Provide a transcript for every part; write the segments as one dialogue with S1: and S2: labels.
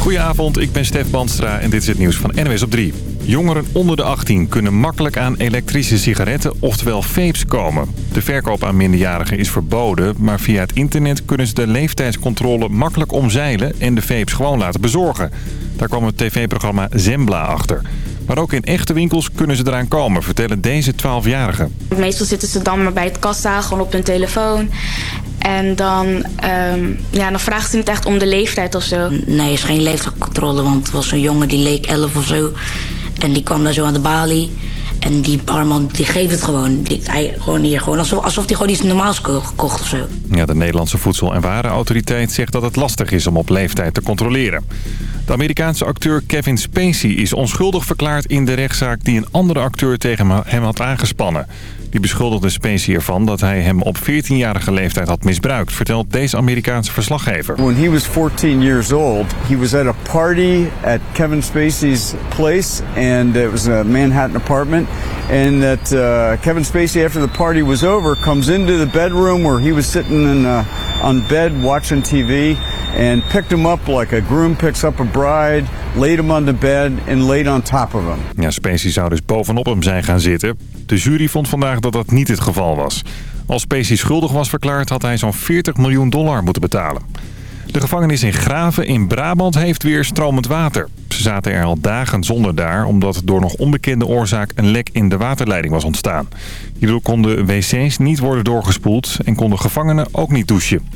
S1: Goedenavond, ik ben Stef Bandstra en dit is het nieuws van NWS op 3. Jongeren onder de 18 kunnen makkelijk aan elektrische sigaretten, oftewel vapes, komen. De verkoop aan minderjarigen is verboden, maar via het internet kunnen ze de leeftijdscontrole makkelijk omzeilen en de vapes gewoon laten bezorgen. Daar kwam het tv-programma Zembla achter. Maar ook in echte winkels kunnen ze eraan komen, vertellen deze 12-jarigen.
S2: Meestal zitten ze dan maar bij het kassa, gewoon op hun telefoon. En dan, um, ja, dan vraagt ze niet echt om de leeftijd of zo.
S3: Nee, is geen leeftijdscontrole, want het was een jongen die leek 11 of zo. En die kwam daar zo aan de balie. En die barman die geeft het gewoon. Hij, gewoon hier, gewoon alsof, alsof hij gewoon iets normaals gekocht of zo.
S1: Ja, de Nederlandse Voedsel- en Warenautoriteit zegt dat het lastig is om op leeftijd te controleren. De Amerikaanse acteur Kevin Spacey is onschuldig verklaard in de rechtszaak die een andere acteur tegen hem had aangespannen. Die beschuldigde Spacey ervan dat hij hem op 14-jarige leeftijd had misbruikt, vertelt deze Amerikaanse verslaggever.
S4: When he was 14 years old, he was at a party at Kevin Spacey's place and it was a Manhattan apartment and that uh, Kevin Spacey after the party was over comes into the bedroom where he was sitting in, uh, on bed watching TV and picked him up like a groom picks up a bride, laid him on the bed and laid on top of him.
S1: Ja, Spacey zou dus bovenop hem zijn gaan zitten. De jury vond vandaag dat dat niet het geval was. Als Spacey schuldig was verklaard had hij zo'n 40 miljoen dollar moeten betalen. De gevangenis in Graven in Brabant heeft weer stromend water. Ze zaten er al dagen zonder daar... omdat door nog onbekende oorzaak een lek in de waterleiding was ontstaan. Hierdoor konden wc's niet worden doorgespoeld... en konden gevangenen ook niet douchen.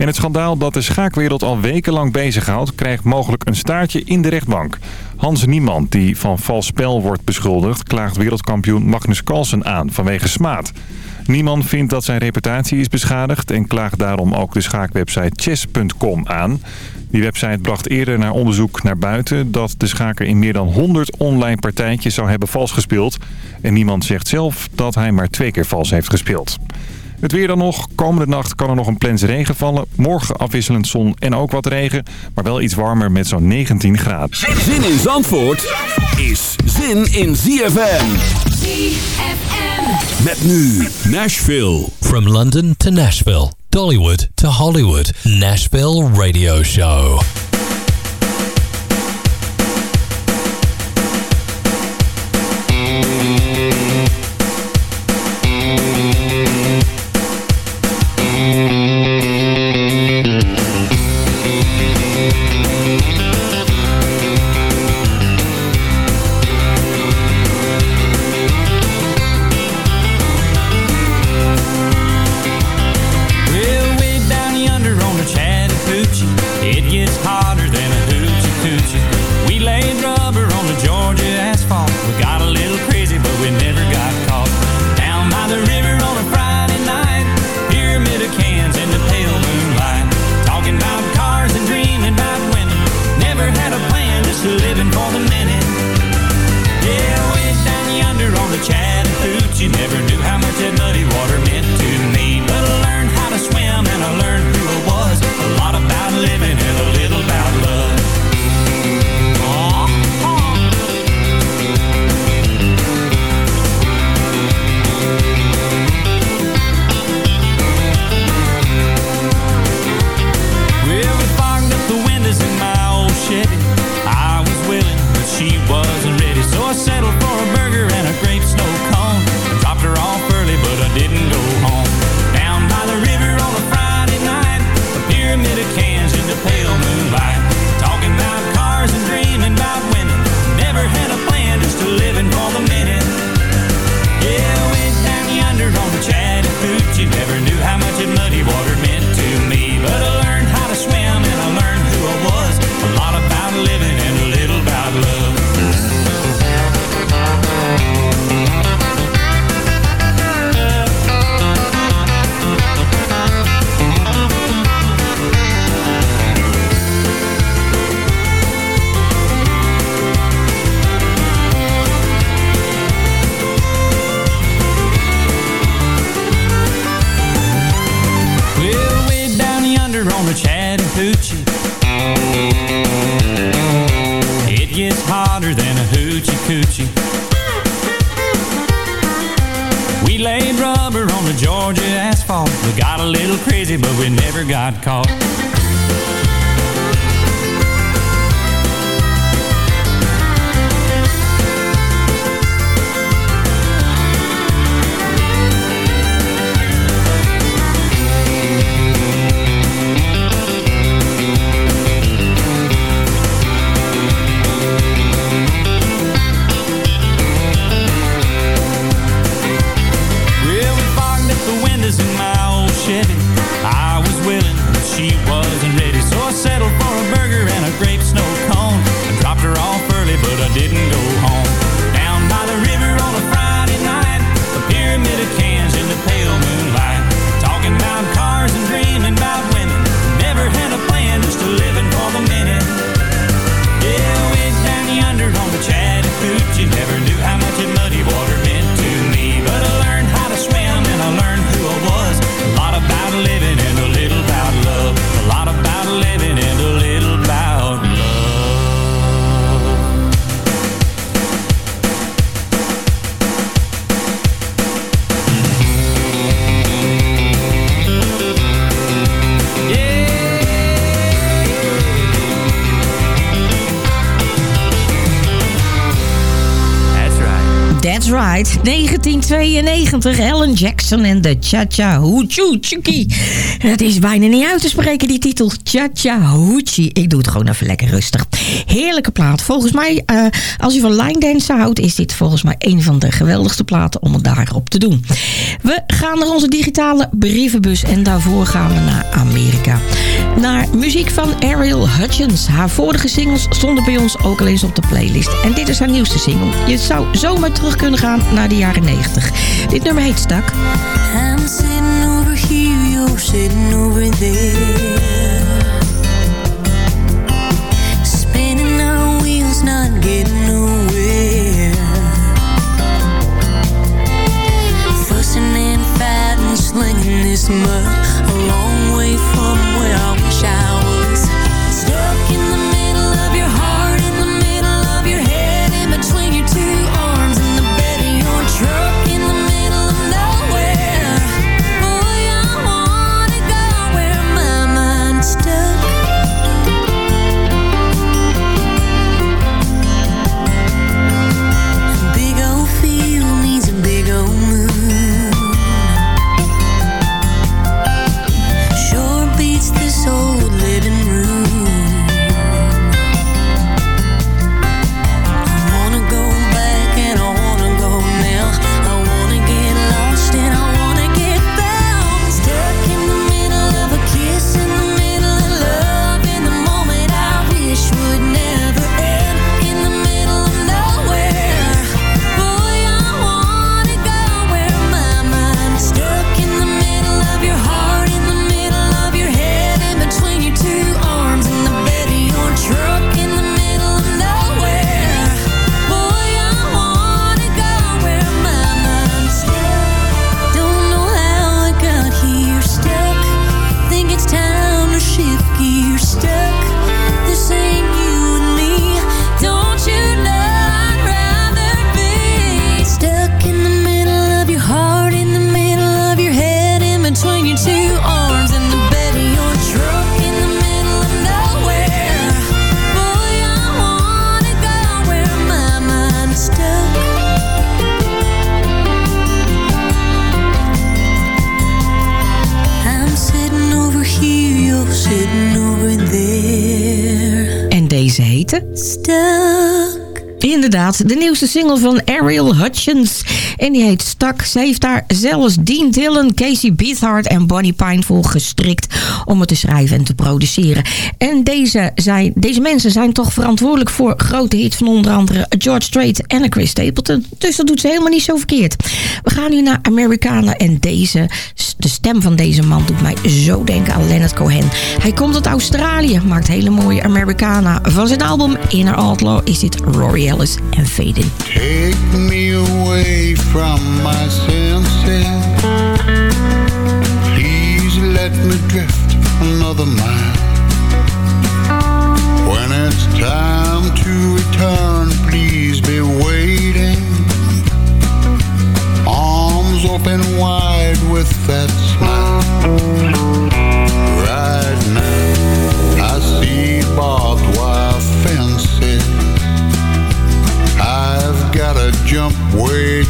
S1: En het schandaal dat de schaakwereld al wekenlang bezighoudt... krijgt mogelijk een staartje in de rechtbank. Hans Niemand, die van vals spel wordt beschuldigd... klaagt wereldkampioen Magnus Carlsen aan vanwege smaad. Niemand vindt dat zijn reputatie is beschadigd... en klaagt daarom ook de schaakwebsite chess.com aan. Die website bracht eerder naar onderzoek naar buiten... dat de schaker in meer dan 100 online partijtjes zou hebben vals gespeeld. En Niemand zegt zelf dat hij maar twee keer vals heeft gespeeld. Het weer dan nog. Komende nacht kan er nog een plens regen vallen. Morgen afwisselend zon en ook wat regen. Maar wel iets warmer met zo'n 19 graden.
S5: Zin in Zandvoort is zin in ZFM. ZFM. Met nu Nashville.
S6: From London to Nashville. Dollywood to Hollywood. Nashville Radio Show.
S7: 1992, Ellen Jackson en de Cha-Cha Hoochie. Het is bijna niet uit te spreken, die titel. Cha-Cha Hoochie. Ik doe het gewoon even lekker rustig. Heerlijke plaat. Volgens mij, uh, als u van line dansen houdt... is dit volgens mij een van de geweldigste platen om het daarop te doen. We gaan naar onze digitale brievenbus... en daarvoor gaan we naar Amerika. Naar muziek van Ariel Hutchins. Haar vorige singles stonden bij ons ook al eens op de playlist. En dit is haar nieuwste single. Je zou zomaar terug kunnen gaan naar de jaren 90. Dit nummer heet Stak.
S8: I'm sitting over here, you're sitting over there. My.
S7: Nieuwste single van Ariel Hutchins. En die heet Stak. Ze heeft daar zelfs Dean Dillon, Casey Beathard en Bonnie Pine voor gestrikt... om het te schrijven en te produceren. En deze, zijn, deze mensen zijn toch verantwoordelijk voor grote hits... van onder andere George Strait en Chris Stapleton. Dus dat doet ze helemaal niet zo verkeerd. We gaan nu naar Americana en deze... de stem van deze man doet mij zo denken aan Leonard Cohen. Hij komt uit Australië, maakt hele mooie Americana. Van zijn album Inner Outlaw is dit Rory Ellis en Fading.
S9: Take me away from my senses. Please let me drift another mile. When it's time to return, please be open wide with that smile. Right now, I see barbed wire fences. I've gotta jump way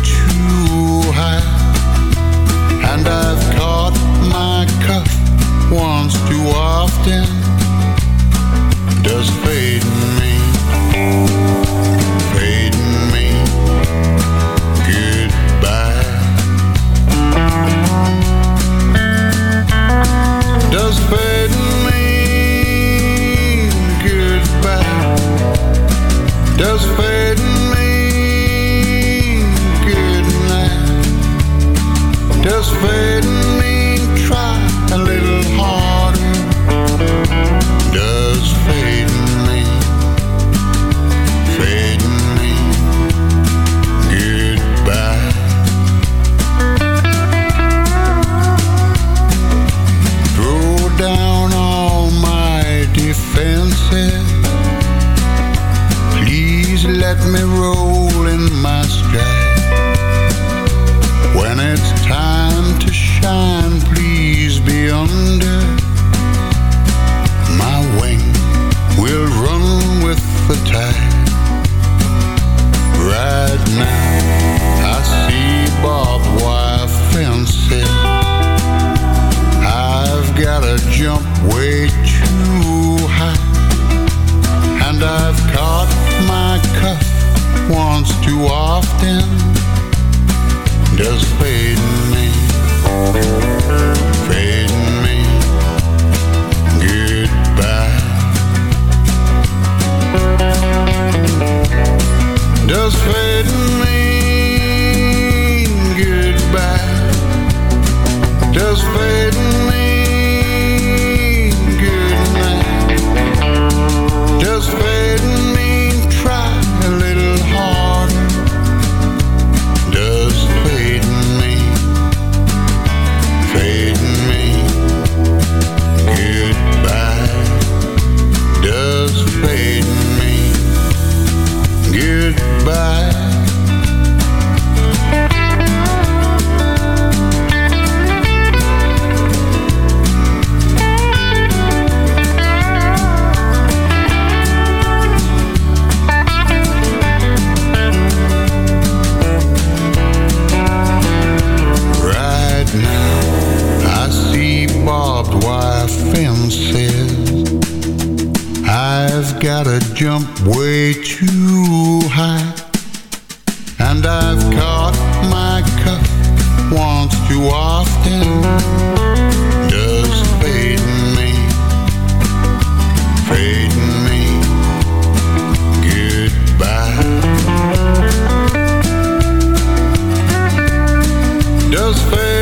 S7: just fade.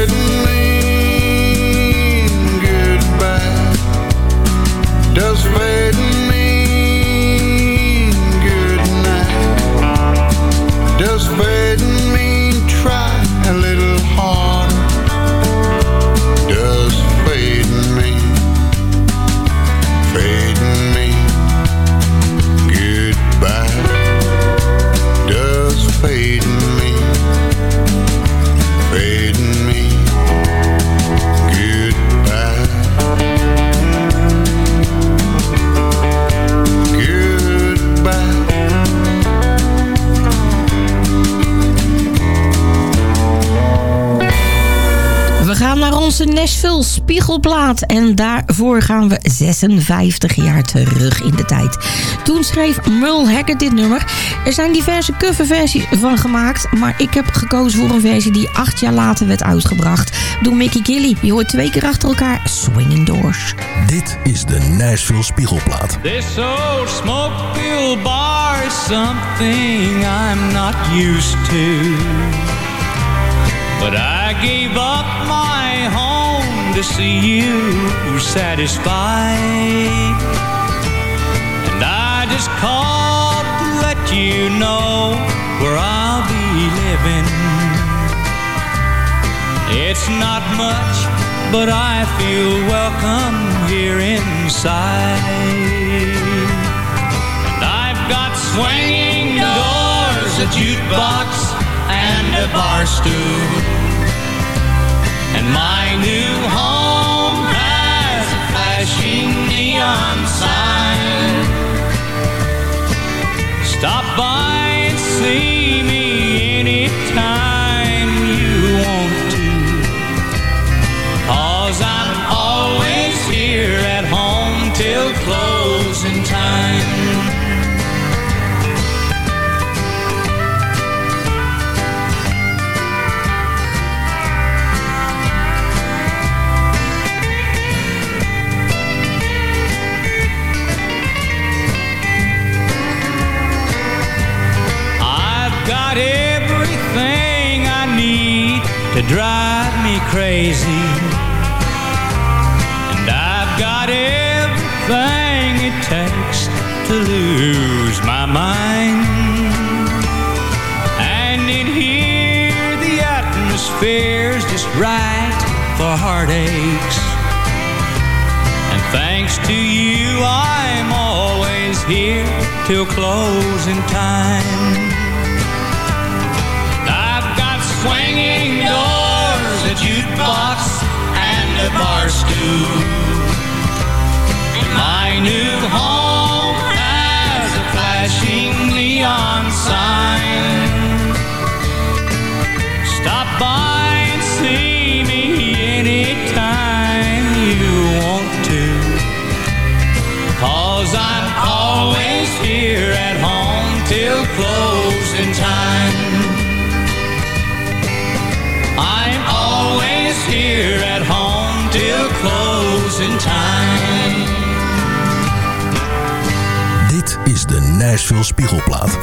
S7: Spiegelplaat. En daarvoor gaan we 56 jaar terug in de tijd. Toen schreef Merle Haggard dit nummer. Er zijn diverse coverversies van gemaakt. Maar ik heb gekozen voor een versie die acht jaar later werd uitgebracht. Door Mickey Gilly. Je hoort twee keer achter elkaar Swinging Doors.
S6: Dit is de Nashville Spiegelplaat.
S10: This old smoke-filled bar is something I'm not used to. But I gave up my to see you satisfied. And I just called to let you know where I'll be living. It's not much, but I feel welcome here inside. And I've got swinging doors, a jukebox, and a bar stool. My new home has a flashing neon sign. Till closing time. I've got swinging doors, a jukebox, and a bar stool. My new home till closing time. I'm always here at home till closing time.
S6: Dit is de Nashville Spiegelplaat.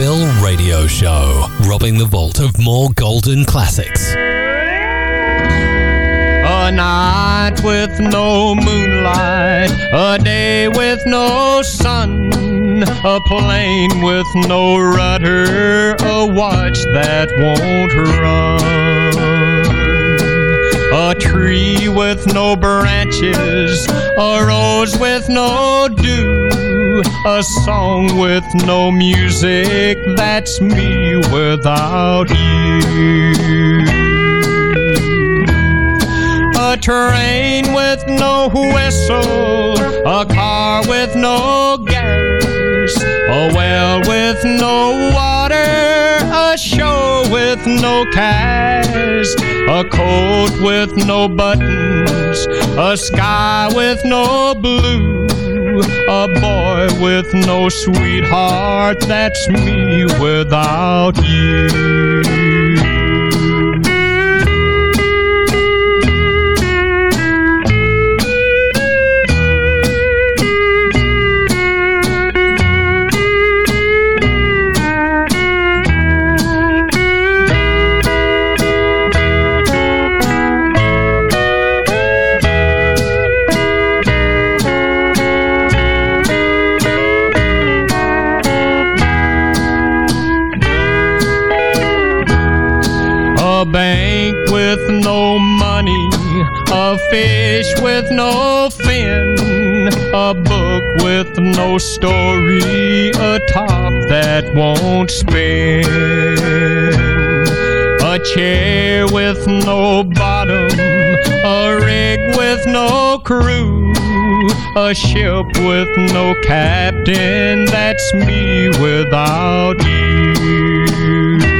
S11: Nashville Radio Show, robbing the vault of more golden classics.
S12: A night with no moonlight, a day with no sun, a plane with no rudder, a watch that won't run. A tree with no branches, a rose with no dew, a song with no music, that's me without you. A train with no whistle, a car with no a well with no water, a show with no cash, a coat with no buttons, a sky with no blue, a boy with no sweetheart, that's me without you. Fish with no fin, a book with no story, a top that won't spin, a chair with no bottom, a rig with no crew, a ship with no captain, that's me without you.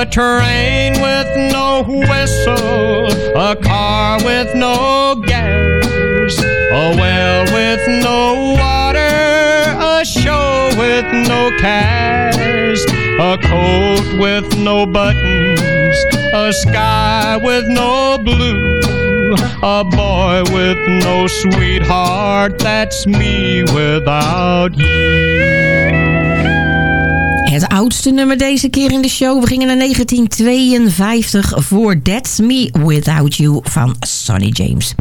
S12: A train with no whistle, a car with no gas, a well with no water, a show with no cash, a coat with no buttons, a sky with no blue, a boy with no sweetheart, that's me without you.
S7: Het oudste nummer deze keer in de show. We gingen naar 1952 voor That's Me Without You van Sonny James.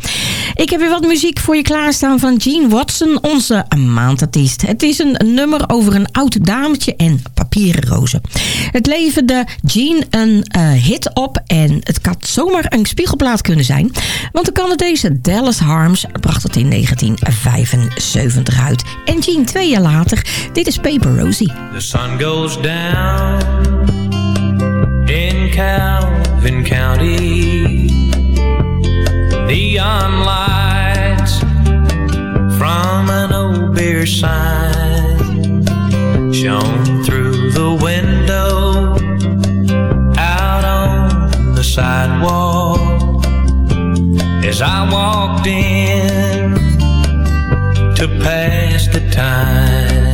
S7: Ik heb weer wat muziek voor je klaarstaan van Gene Watson, onze maandartiest. Het is een nummer over een oud dametje en papieren rozen. Het leverde Gene een eh, hit op en het had zomaar een spiegelplaat kunnen zijn. Want de Canadese Dallas Harms bracht het in 1975 uit. En Gene twee jaar later, dit is Paper Rosie.
S10: The sun goes down in Calvin County. Neon lights from an old beer sign shone through the window out on the sidewalk as I walked in to pass the time.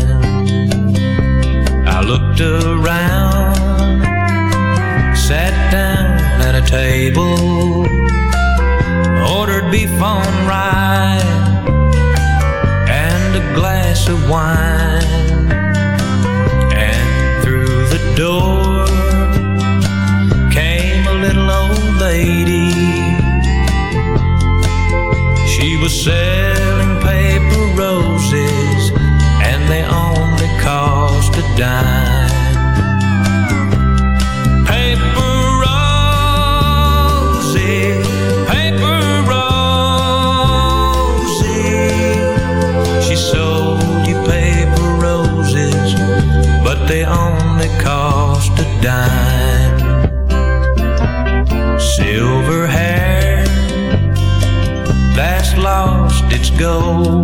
S10: go.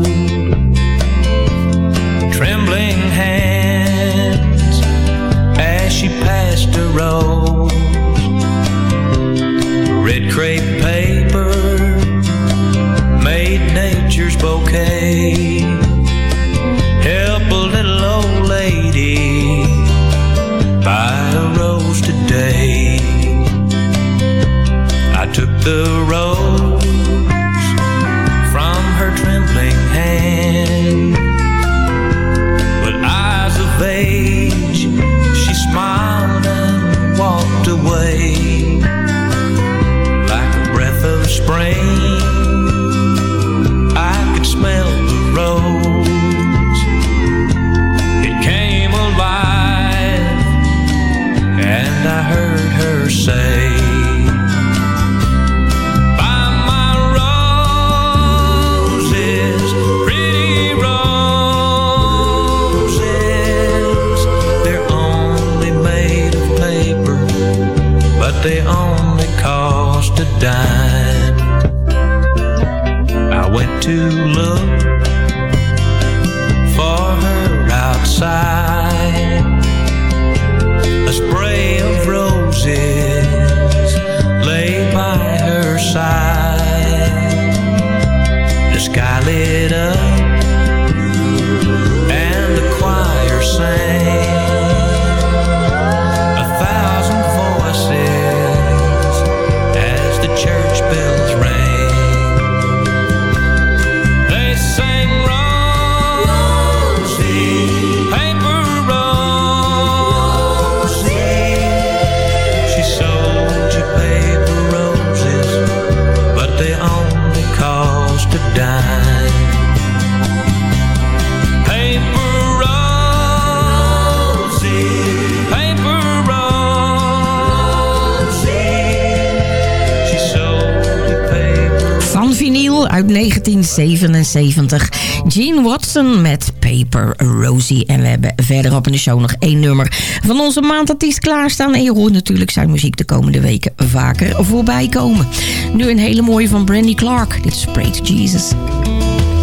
S10: 77. Gene Watson met Paper Rosie. En we hebben verderop in de show nog één nummer van onze maandartiest klaarstaan. En je hoort natuurlijk zijn muziek de komende weken vaker voorbij komen. Nu een hele mooie van Brandy Clark. Dit is Pray to Jesus.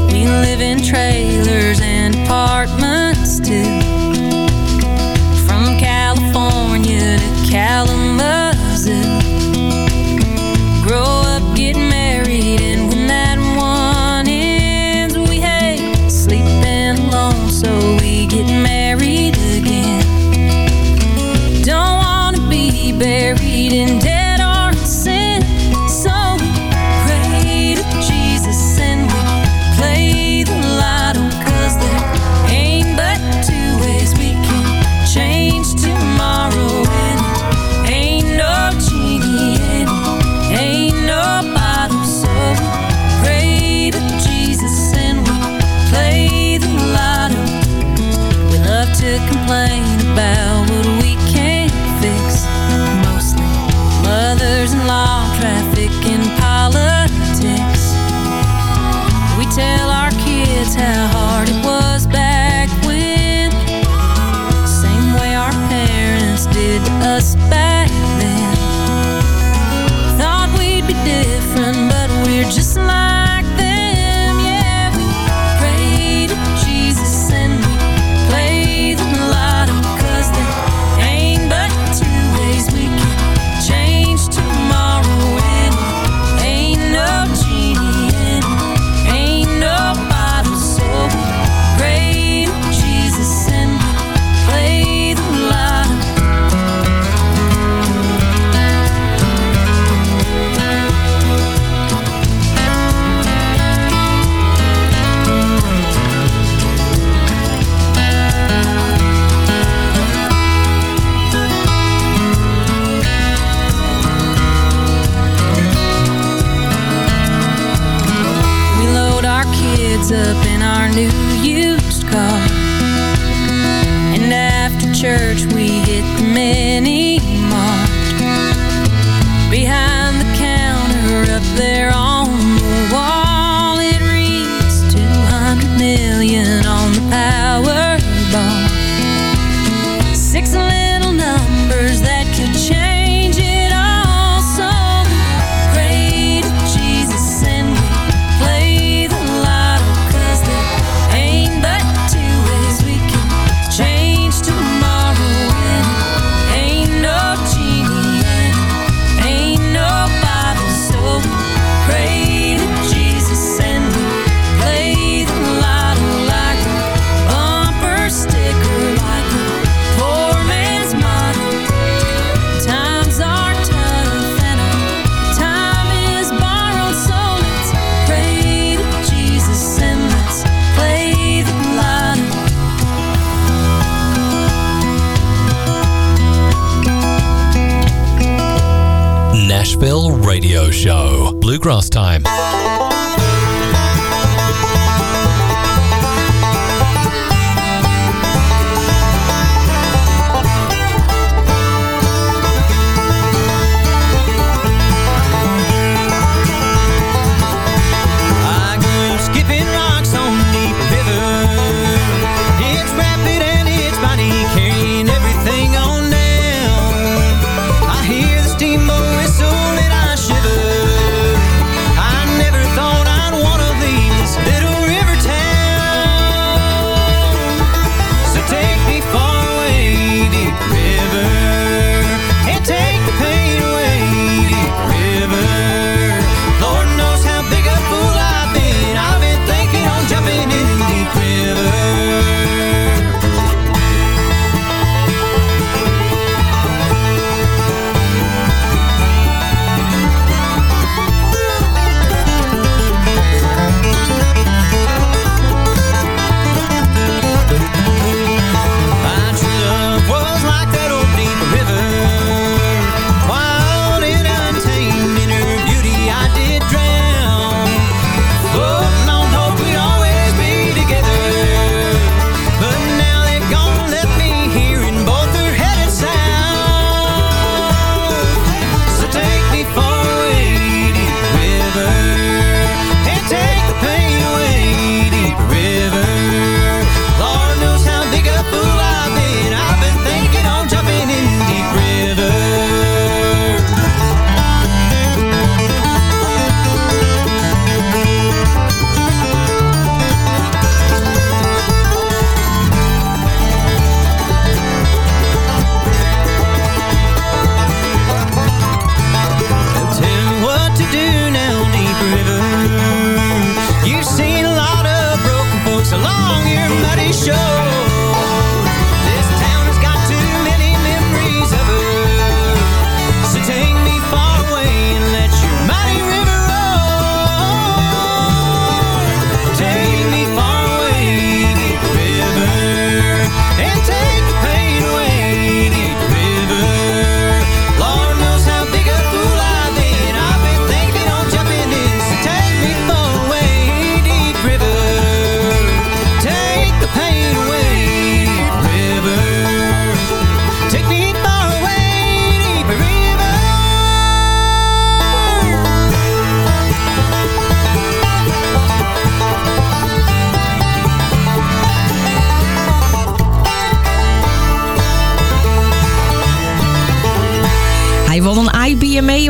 S8: We live in trailers and apartments too. From California to Kalamazoo. Grow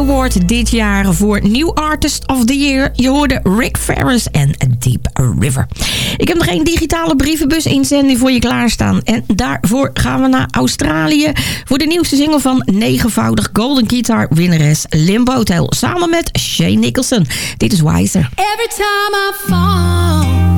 S7: Award dit jaar voor New Artist of the Year. Je hoorde Rick Ferris en Deep River. Ik heb nog geen digitale brievenbus inzending voor je klaarstaan. En daarvoor gaan we naar Australië voor de nieuwste single van negenvoudig Golden Guitar winnares Limbo Botel. Samen met Shane Nicholson. Dit is Wiser.
S13: Every time I fall.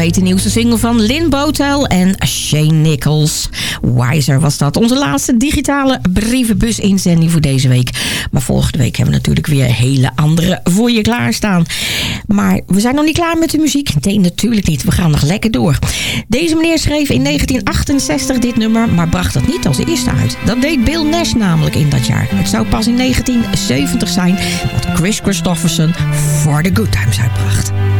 S7: Heet de nieuwste single van Lynn Botel en Shane Nichols. Wiser was dat. Onze laatste digitale brievenbus-inzending voor deze week. Maar volgende week hebben we natuurlijk weer hele andere voor je klaarstaan. Maar we zijn nog niet klaar met de muziek. Nee, natuurlijk niet. We gaan nog lekker door. Deze meneer schreef in 1968 dit nummer, maar bracht het niet als eerste uit. Dat deed Bill Nash namelijk in dat jaar. Het zou pas in 1970 zijn dat Chris Christofferson For the Good Times uitbracht.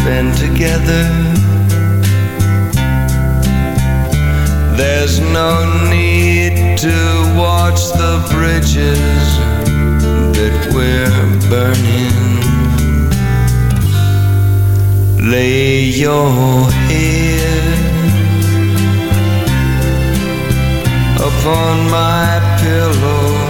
S14: spend together. There's no need to watch the bridges that we're burning. Lay your head upon my pillow.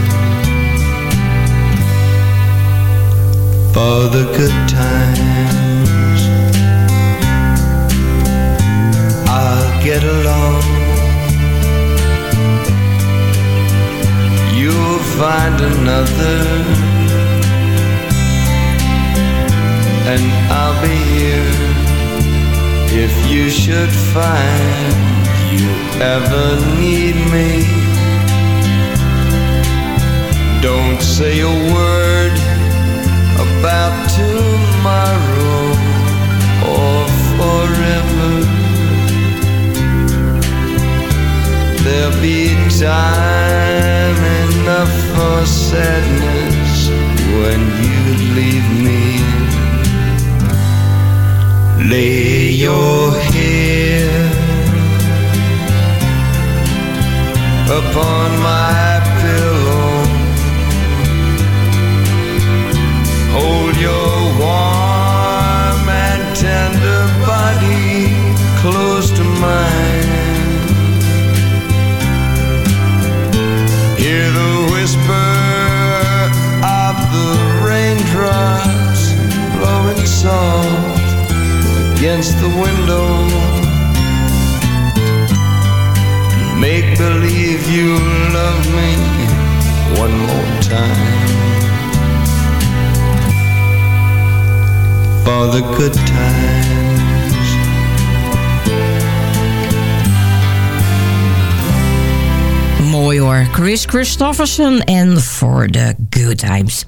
S14: For the good times, I'll get along. You'll find another, and I'll be here if you should find you ever need me. Don't say a word about tomorrow or forever. There'll be time enough for sadness when you leave me. Lay your head upon my your warm and tender body close to mine. Hear the whisper of the raindrops blowing soft against the window. Make believe you love me one more time. For the good times.
S7: Mooi hoor. Chris Christofferson en For the Good Times.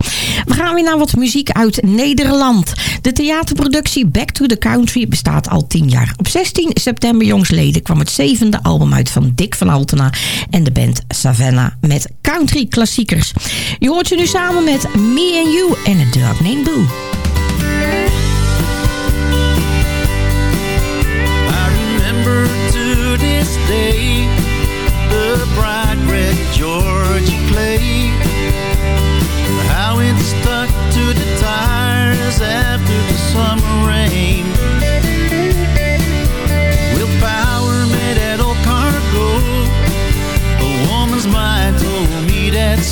S7: We gaan weer naar wat muziek uit Nederland. De theaterproductie Back to the Country bestaat al 10 jaar. Op 16 september jongsleden kwam het zevende album uit van Dick van Altena en de band Savannah met country klassiekers. Je hoort ze nu samen met Me and You en a Dog Named Boo.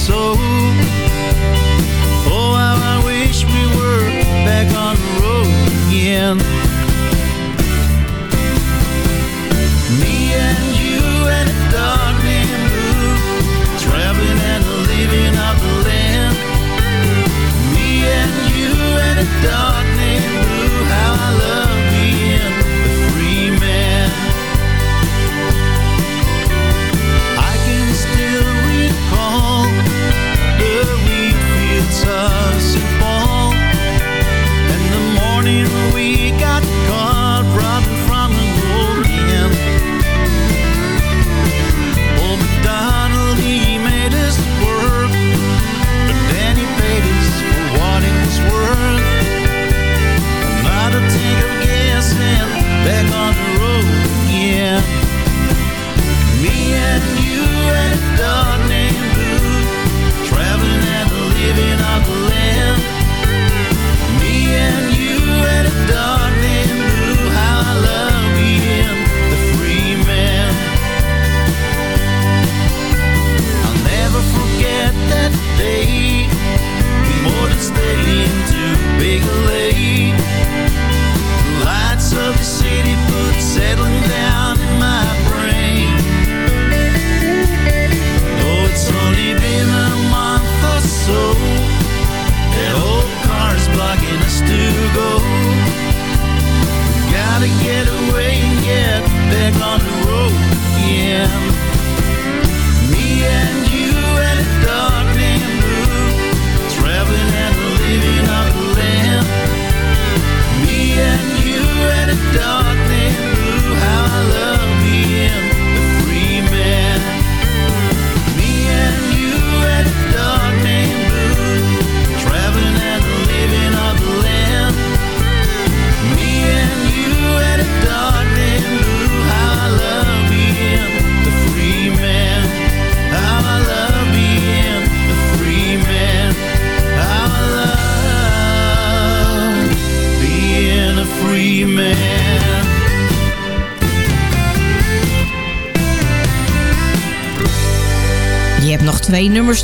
S15: Me that so. Oh, how I wish we were back on the road again.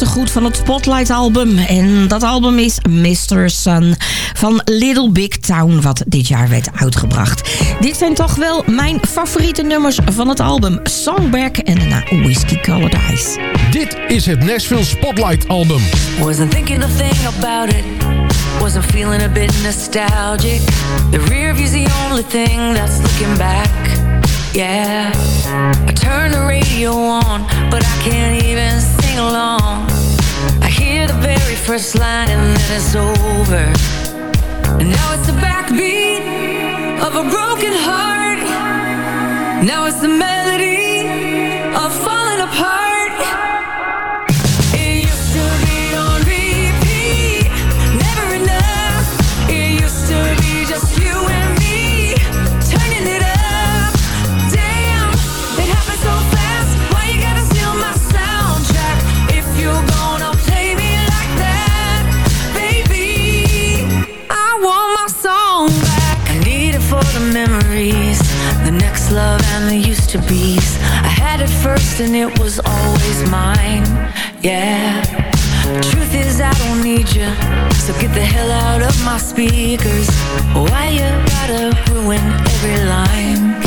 S7: Goed van het Spotlight album. En dat album is Mr. Sun van Little Big Town, wat dit jaar werd uitgebracht. Dit zijn toch wel mijn favoriete nummers van het album. Songback en daarna Whiskey Colored Eyes.
S16: Dit is het Nashville Spotlight album.
S8: Wasn't thinking a thing about it. Wasn't feeling a bit nostalgic. The rear view's the only thing that's looking back. Yeah, I turned the radio on, but I can't even see. sing along I hear the very first line and then it's over. And Now it's the backbeat of a broken heart. Now it's the melody and it was always mine, yeah Truth is I don't need you, so get the hell out of my speakers Why you gotta ruin every line?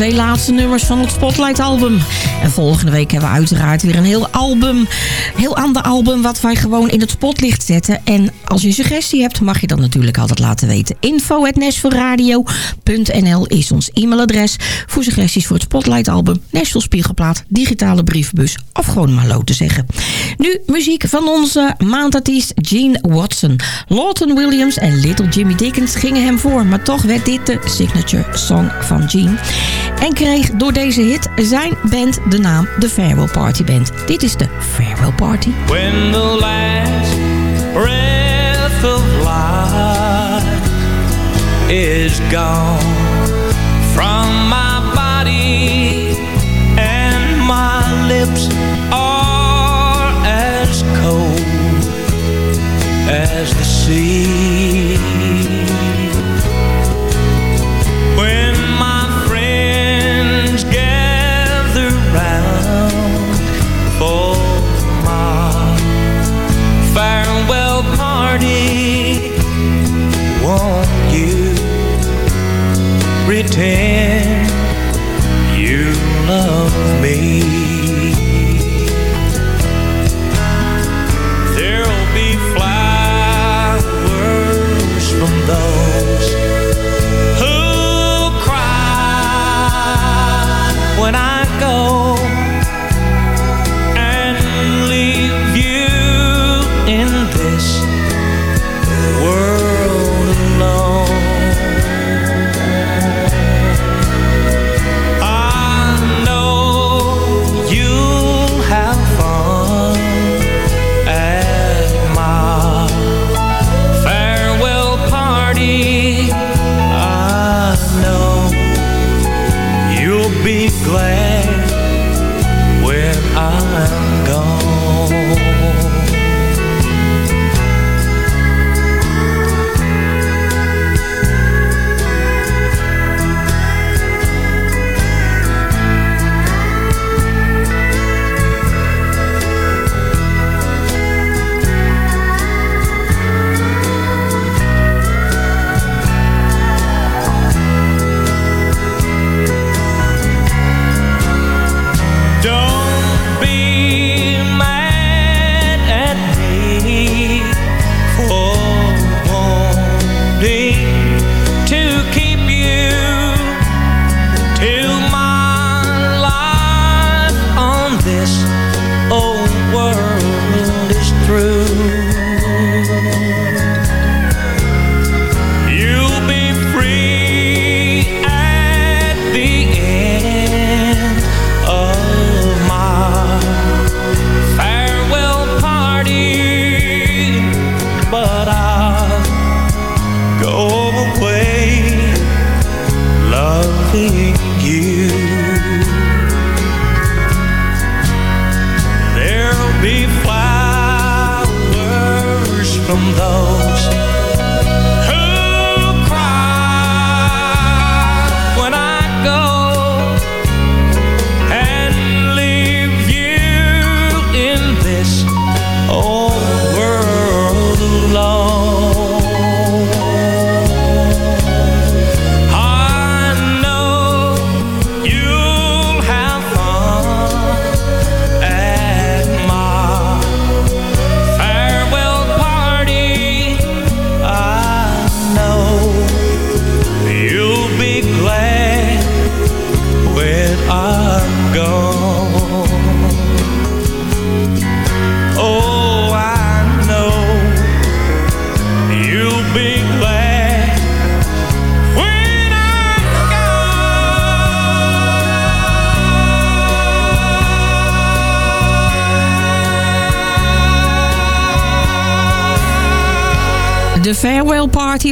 S7: Twee laatste nummers van het Spotlight album. En volgende week hebben we uiteraard weer een heel album. Heel ander album wat wij gewoon in het spotlicht zetten. En als je suggestie hebt, mag je dat natuurlijk altijd laten weten. info.nashvilleradio.nl is ons e-mailadres voor suggesties voor het Spotlight album. Nashville Spiegelplaat, digitale brievenbus of gewoon maar te zeggen. Nu muziek van onze maandartiest Gene Watson. Lawton Williams en Little Jimmy Dickens gingen hem voor. Maar toch werd dit de signature song van Gene. En kreeg door deze hit zijn band de naam The Farewell Party Band. Dit is de Farewell Party.
S10: When the last breath of life is gone from my body and my lips are as cold as the sea.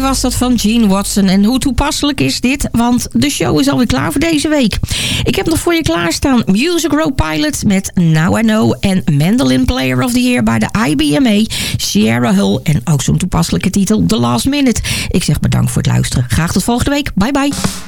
S6: was dat van Gene Watson. En hoe toepasselijk is dit? Want de show is alweer klaar voor deze week. Ik heb nog voor je klaarstaan Music Row Pilot met Now I Know... en Mandolin Player of the Year bij de IBMA, Sierra Hull... en ook zo'n toepasselijke titel The Last Minute. Ik zeg bedankt voor het luisteren. Graag tot volgende week. Bye bye.